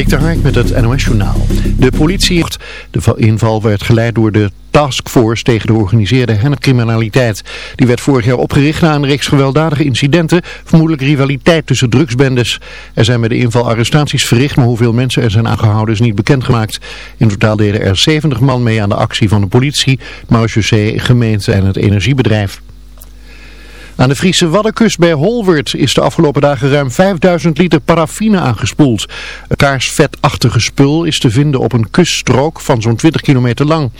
Dik Hark met het NOS Journaal. De politie... De inval werd geleid door de Taskforce tegen de georganiseerde hennepcriminaliteit. Die werd vorig jaar opgericht na een reeks gewelddadige incidenten, vermoedelijk rivaliteit tussen drugsbendes. Er zijn bij de inval arrestaties verricht, maar hoeveel mensen er zijn aangehouden is niet bekendgemaakt. In totaal deden er 70 man mee aan de actie van de politie, marechaussee, gemeente en het energiebedrijf. Aan de Friese Waddenkust bij Holwert is de afgelopen dagen ruim 5000 liter paraffine aangespoeld. Het kaarsvetachtige spul is te vinden op een kuststrook van zo'n 20 kilometer lang.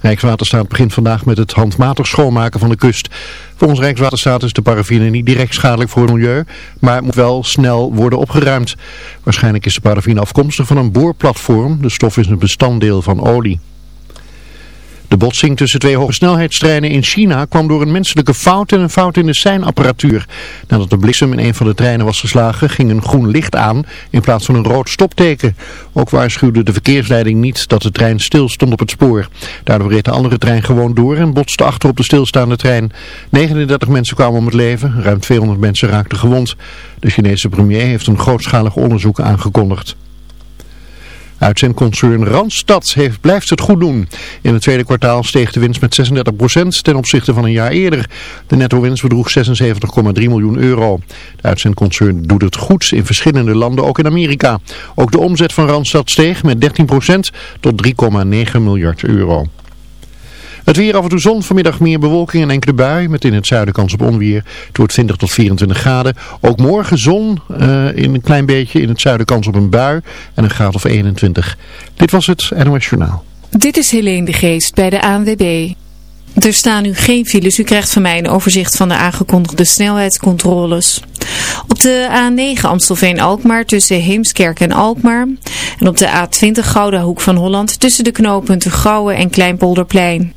Rijkswaterstaat begint vandaag met het handmatig schoonmaken van de kust. Volgens Rijkswaterstaat is de paraffine niet direct schadelijk voor het milieu, maar moet wel snel worden opgeruimd. Waarschijnlijk is de paraffine afkomstig van een boorplatform. De stof is een bestanddeel van olie. De botsing tussen twee hogesnelheidstreinen in China kwam door een menselijke fout en een fout in de seinapparatuur. Nadat de bliksem in een van de treinen was geslagen, ging een groen licht aan in plaats van een rood stopteken. Ook waarschuwde de verkeersleiding niet dat de trein stil stond op het spoor. Daardoor reed de andere trein gewoon door en botste achter op de stilstaande trein. 39 mensen kwamen om het leven, ruim 200 mensen raakten gewond. De Chinese premier heeft een grootschalig onderzoek aangekondigd. Uitzendconcern Randstad heeft, blijft het goed doen. In het tweede kwartaal steeg de winst met 36% ten opzichte van een jaar eerder. De netto-winst bedroeg 76,3 miljoen euro. De uitzendconcern doet het goed in verschillende landen, ook in Amerika. Ook de omzet van Randstad steeg met 13% tot 3,9 miljard euro. Het weer af en toe zon, vanmiddag meer bewolking en enkele bui, met in het zuiden kans op onweer. Het wordt 20 tot 24 graden. Ook morgen zon, uh, in een klein beetje, in het zuiden kans op een bui en een graad of 21. Dit was het NOS Journaal. Dit is Helene de Geest bij de ANWB. Er staan nu geen files. U krijgt van mij een overzicht van de aangekondigde snelheidscontroles. Op de A9 Amstelveen-Alkmaar tussen Heemskerk en Alkmaar. En op de A20 Gouda Hoek van Holland tussen de knooppunten Gouwen en Kleinpolderplein.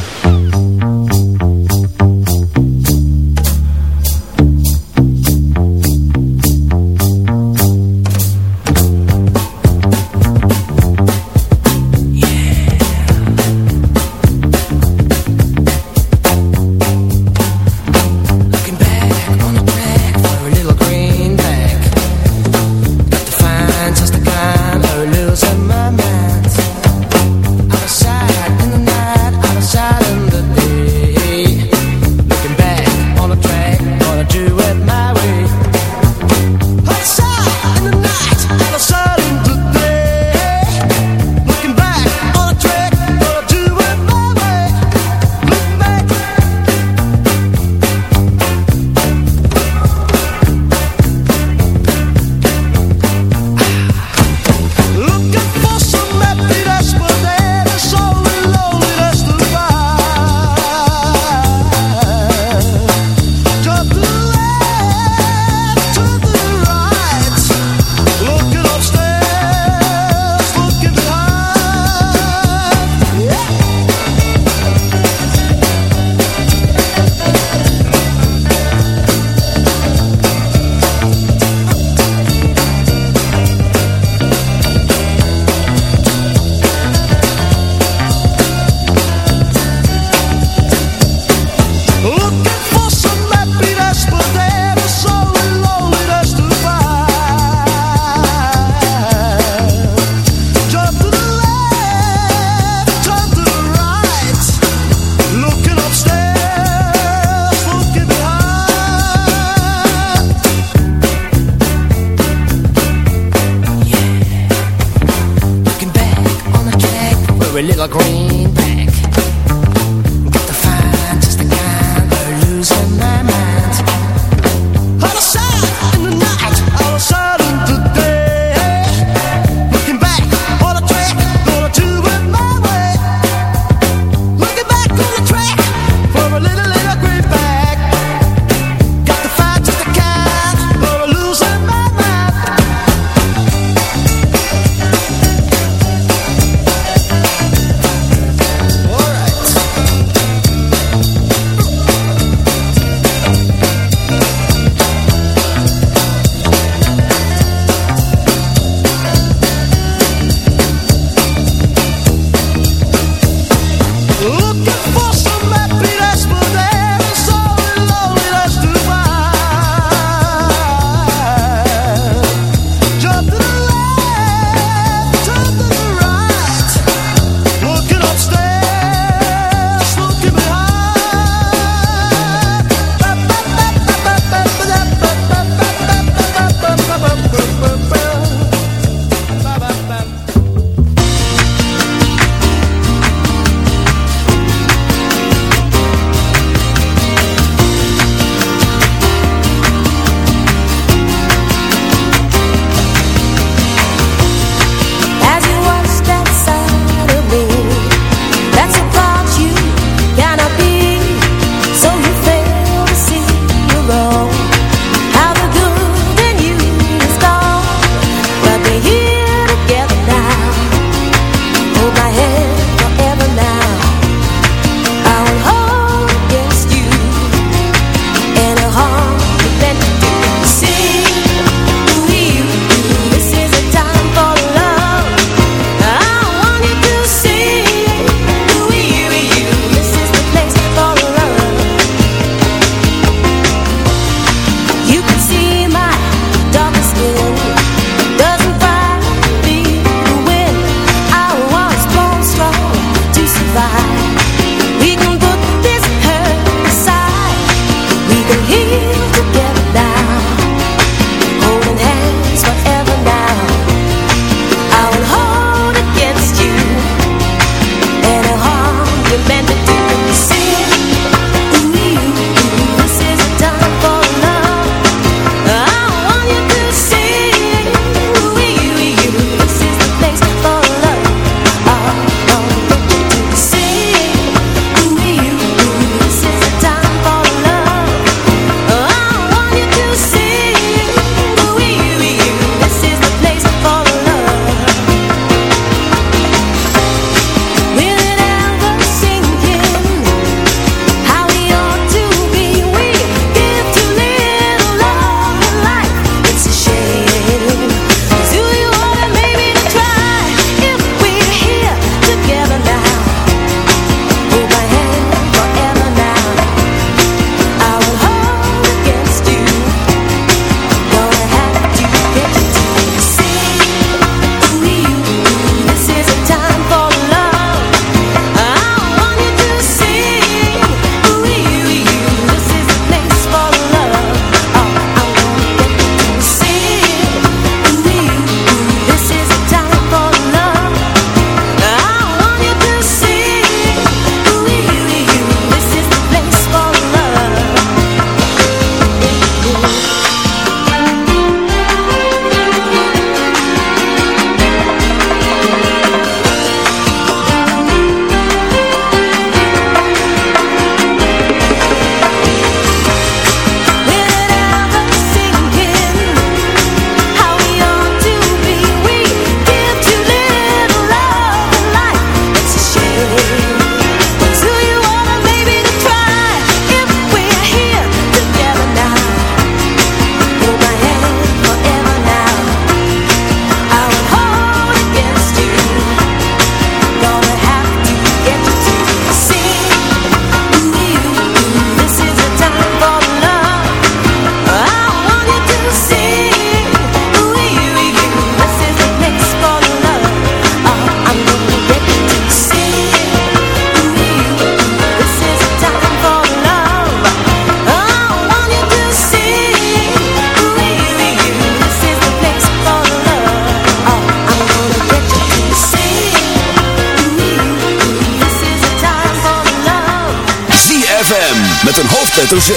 Met een hoofdletter Z.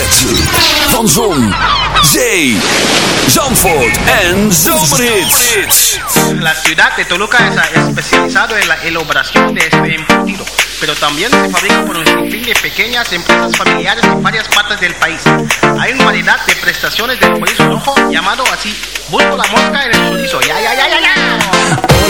Van Zon, Zee, Zandvoort en Zomerhits. La ciudad de Toluca es especializado en la elaboración de este embutido, pero también se fabrica por un sinfín de pequeñas empresas familiares en varias partes del país. Hay una variedad de prestaciones del chorizo rojo llamado así. Busco la mosca en el chorizo. Ya, ya, ya, ya, ya.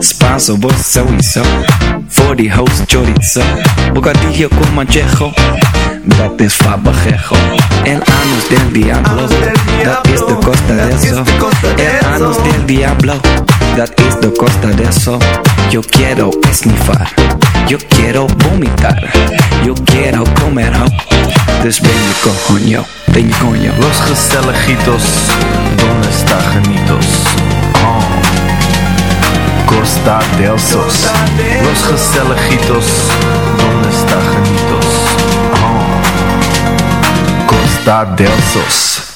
Spanso, vos sowieso. Voor die host chorizo. Bocadillo con manchejo. Dat is fabajejo. El anus del diablo. Dat is de costa de eso. El anus del diablo. Dat is de costa de eso. Yo quiero esnifar. Yo quiero vomitar. Yo quiero comer ho. Dus ben je coño. Ben je coño. Los Gestelejitos, ¿dónde está Janitos? Oh. Costa del Sos. Los Gestelejitos, ¿dónde está Janitos? Oh. Costa del Sos.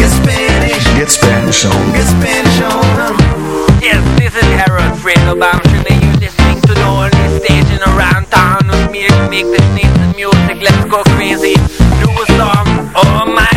Get Spanish, Get Spanish on. get Spanish on. Yes, this is Harold Fredo. I'm sure that you're listening to the only station around town with me to make the sneeze music. Let's go crazy. Do a song. Oh my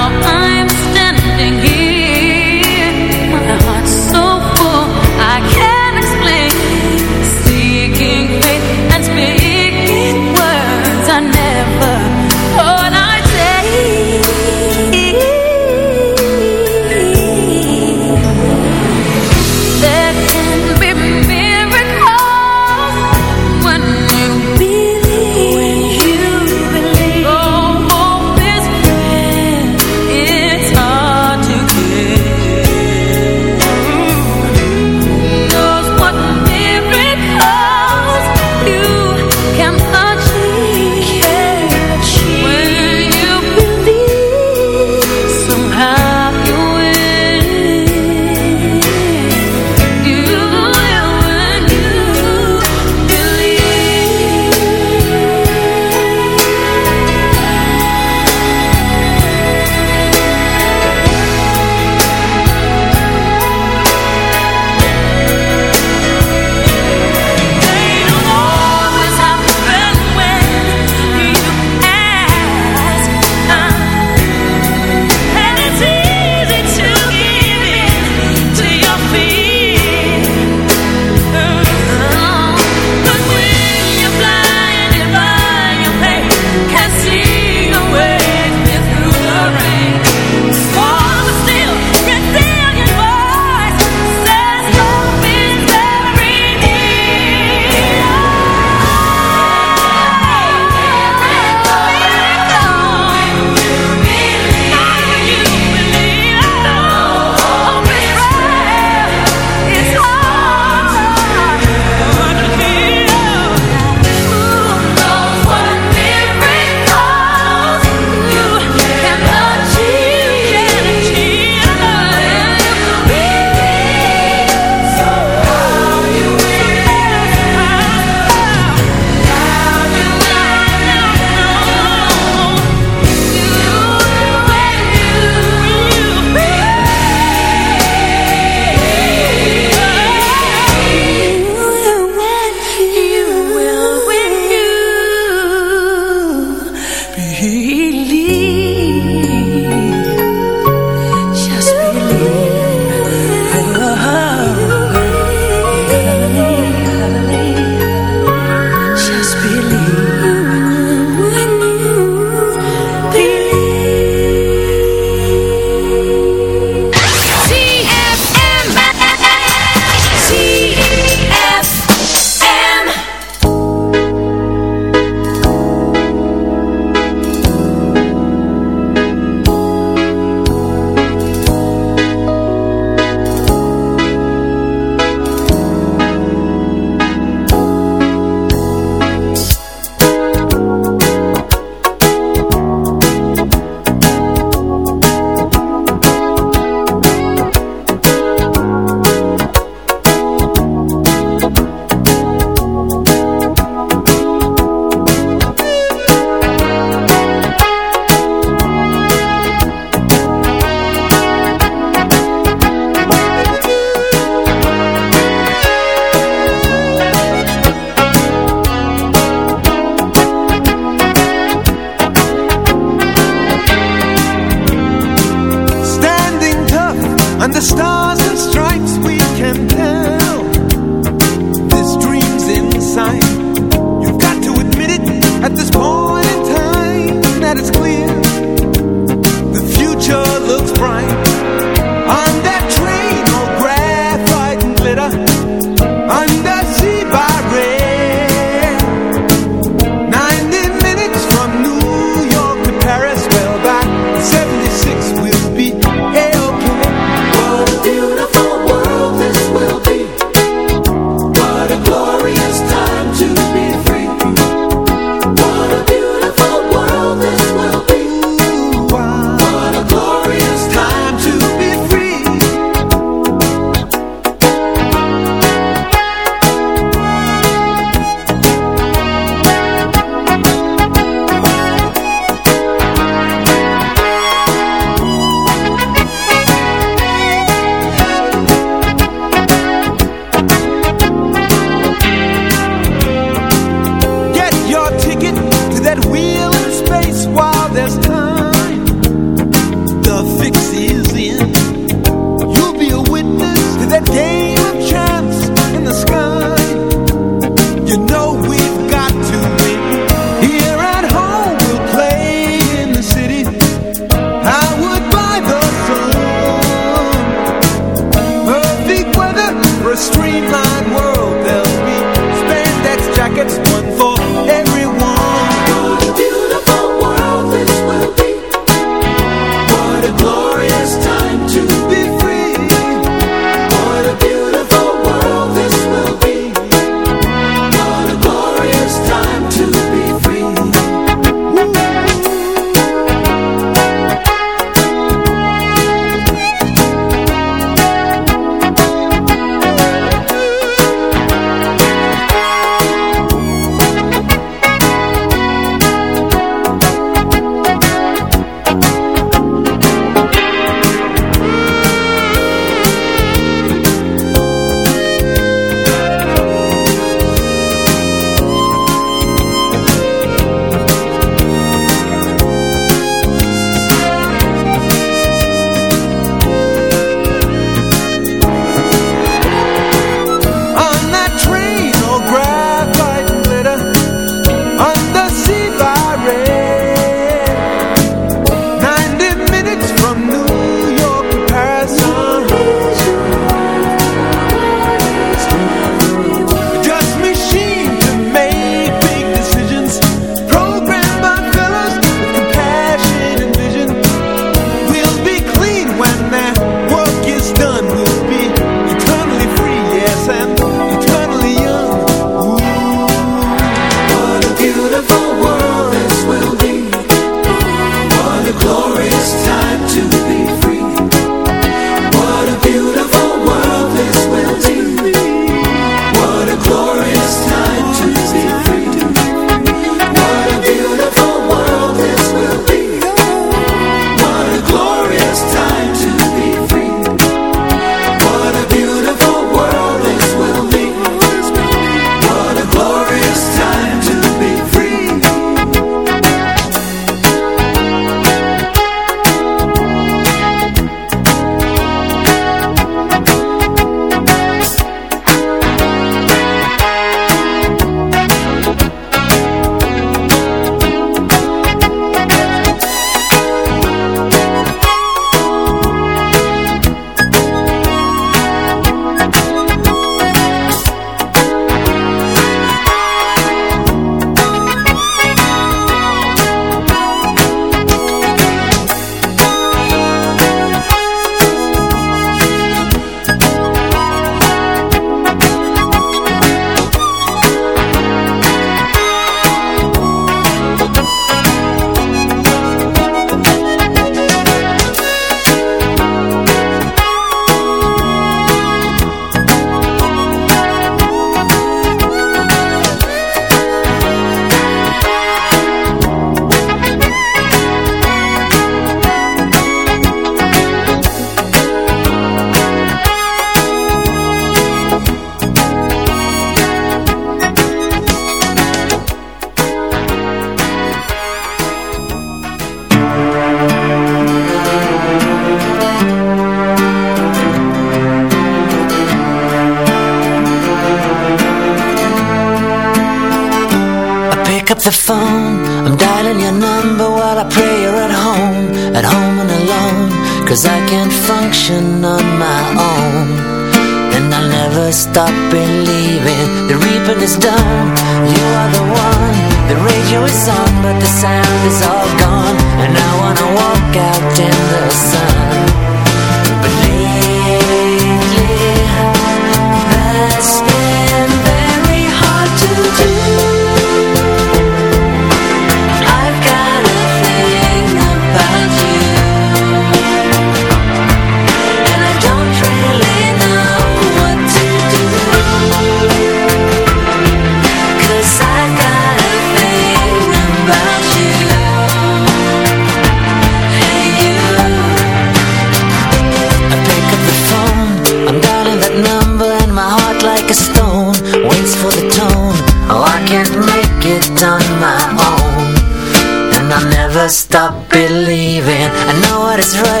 believing. I know what is right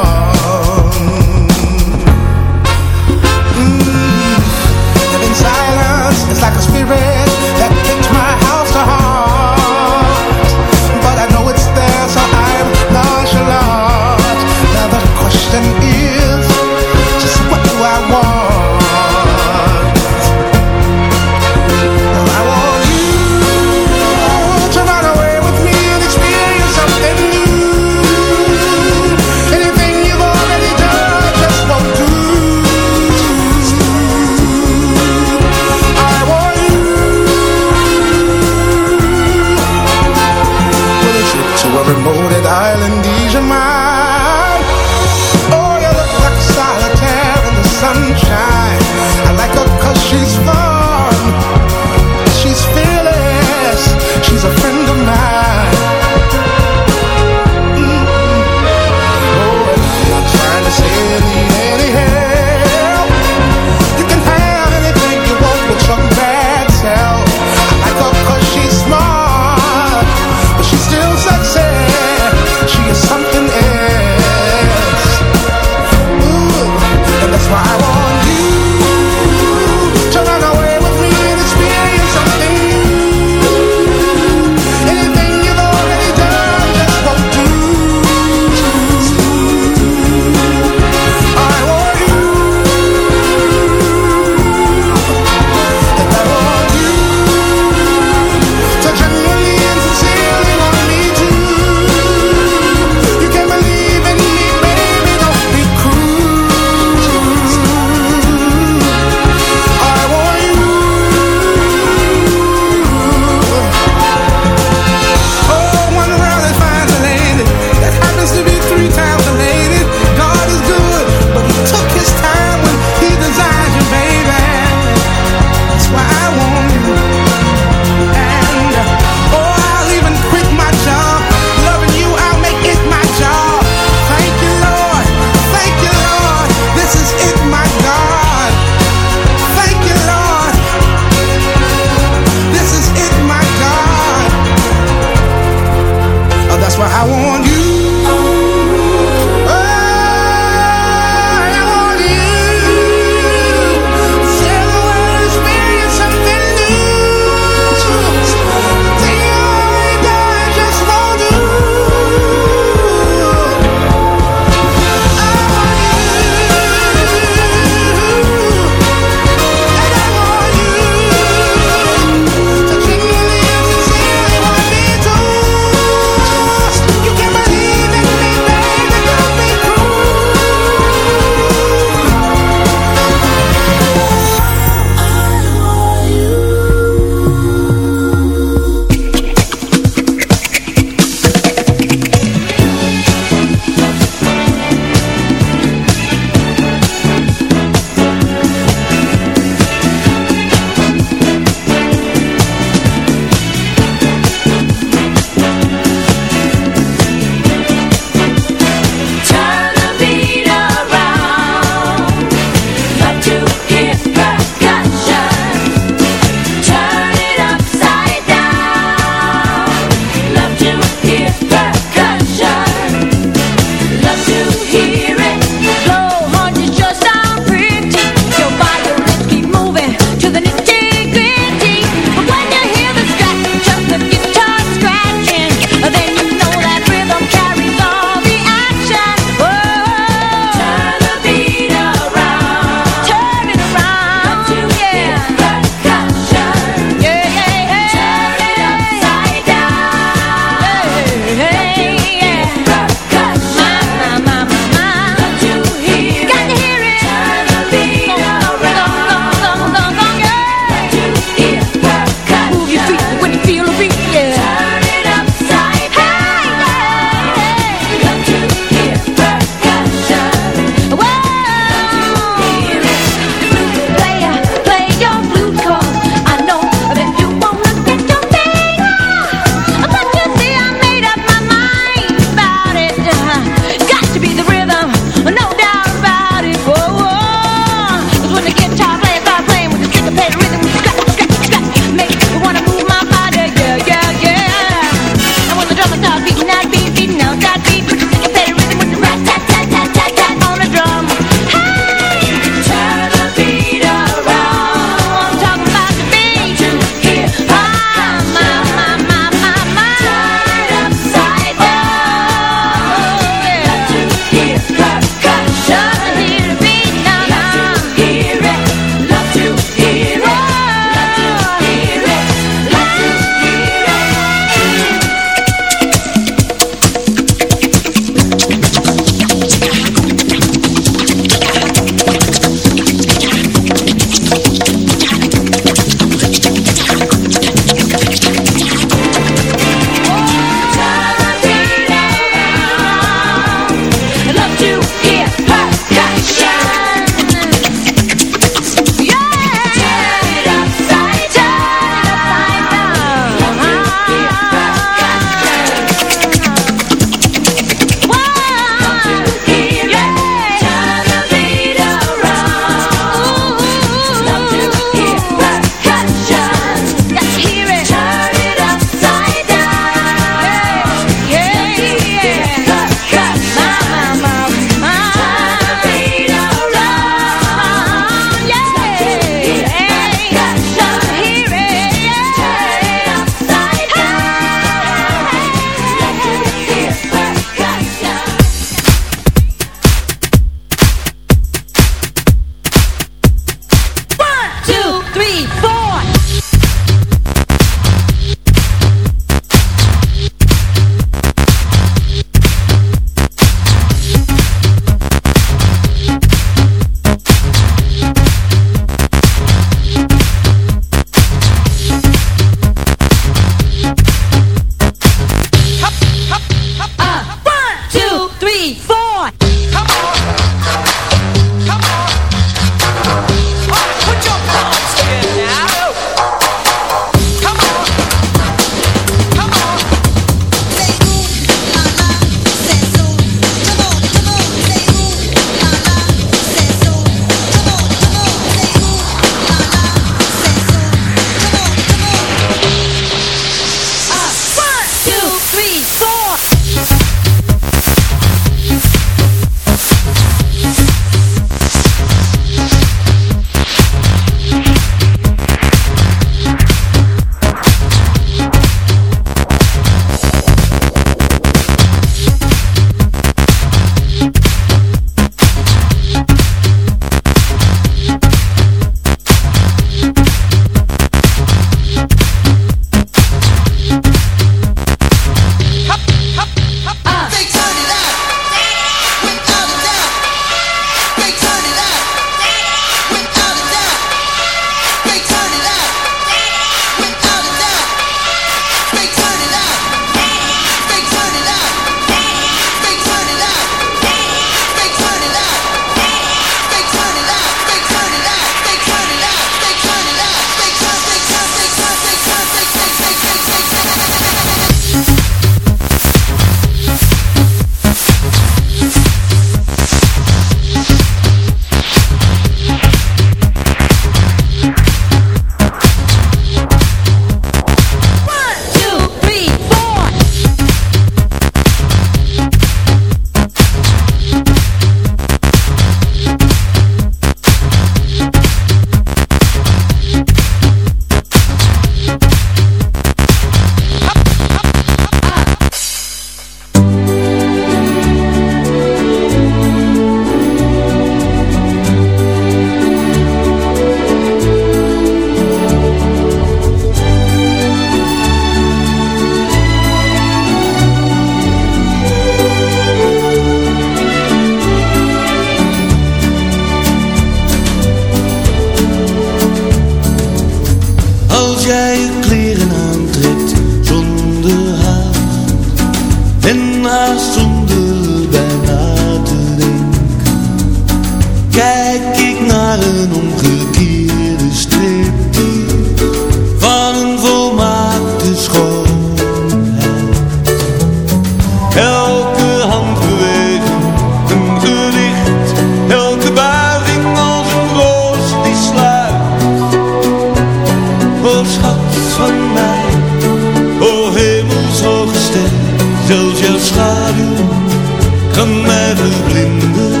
Kan mij verblinden.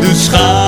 Dus ga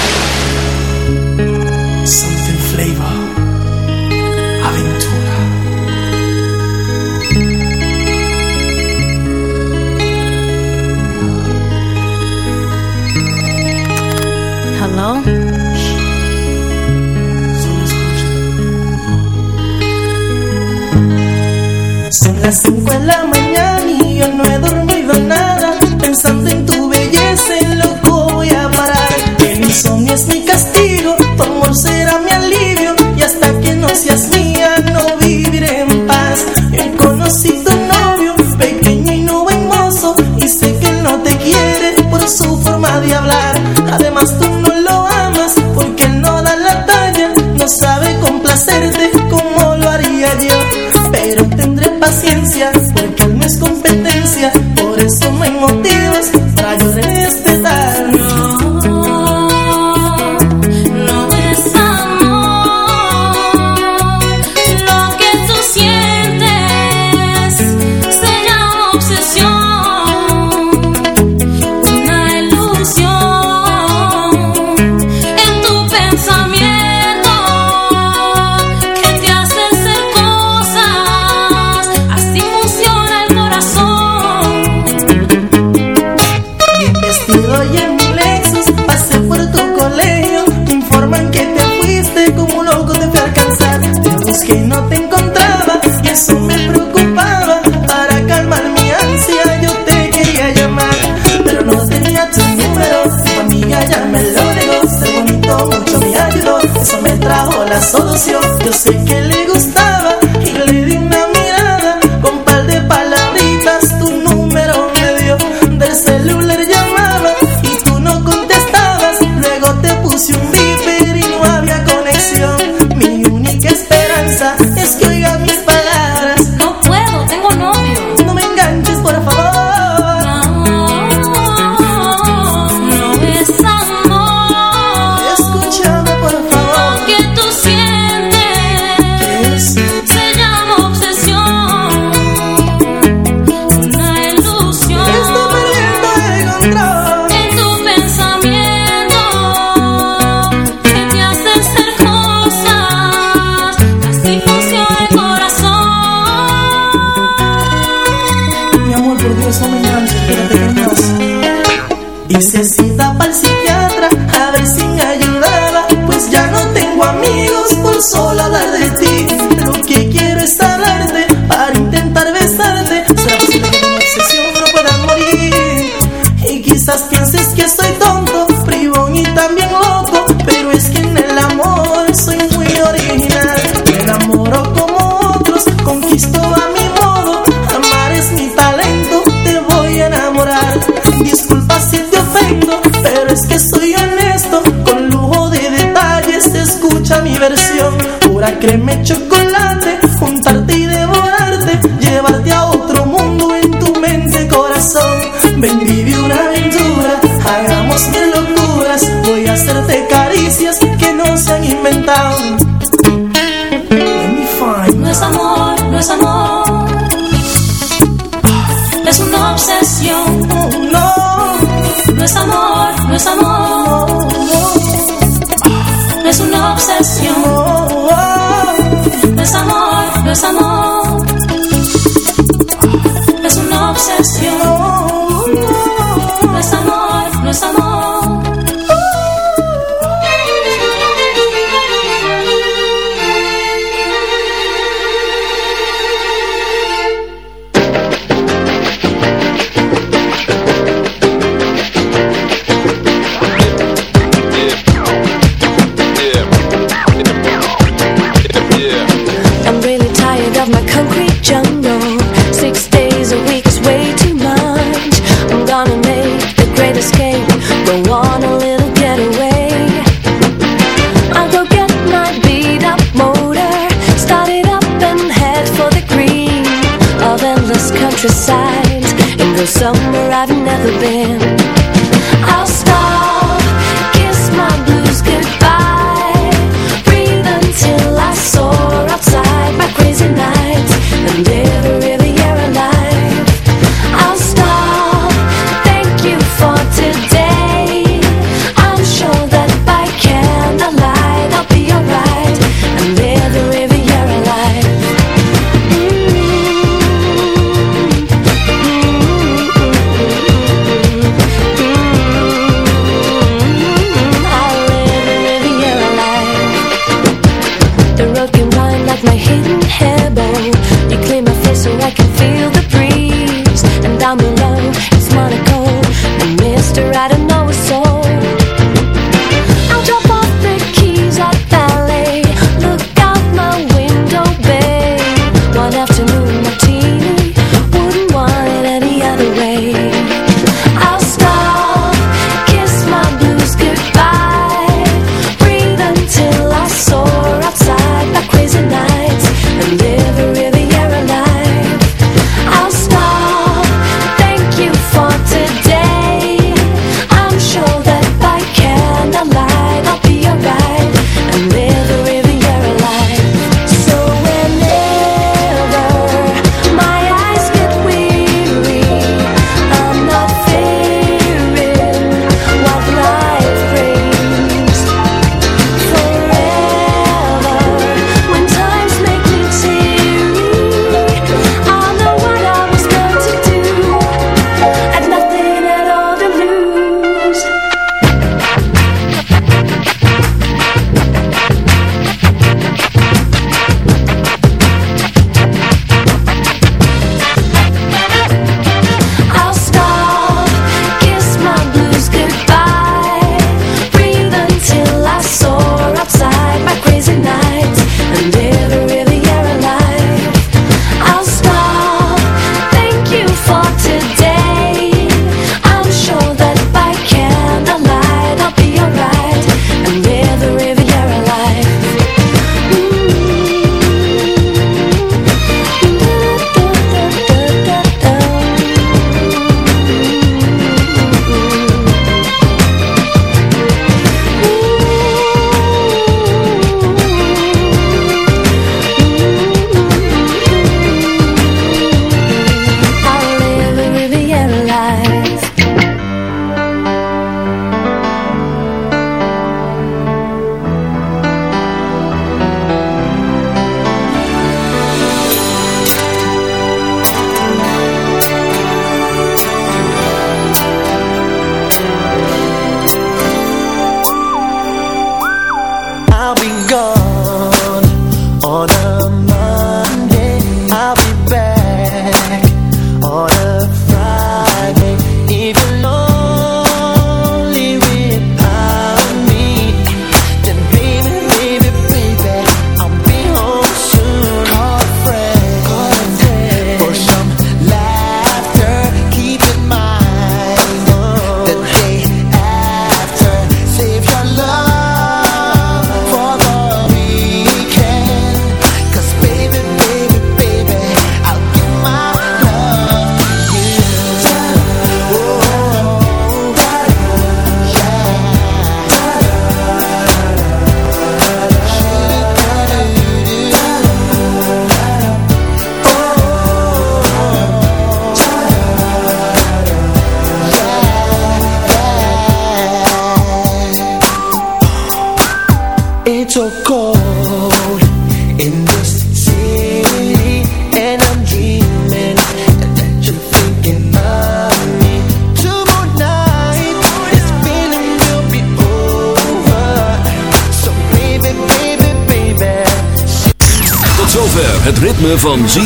Los.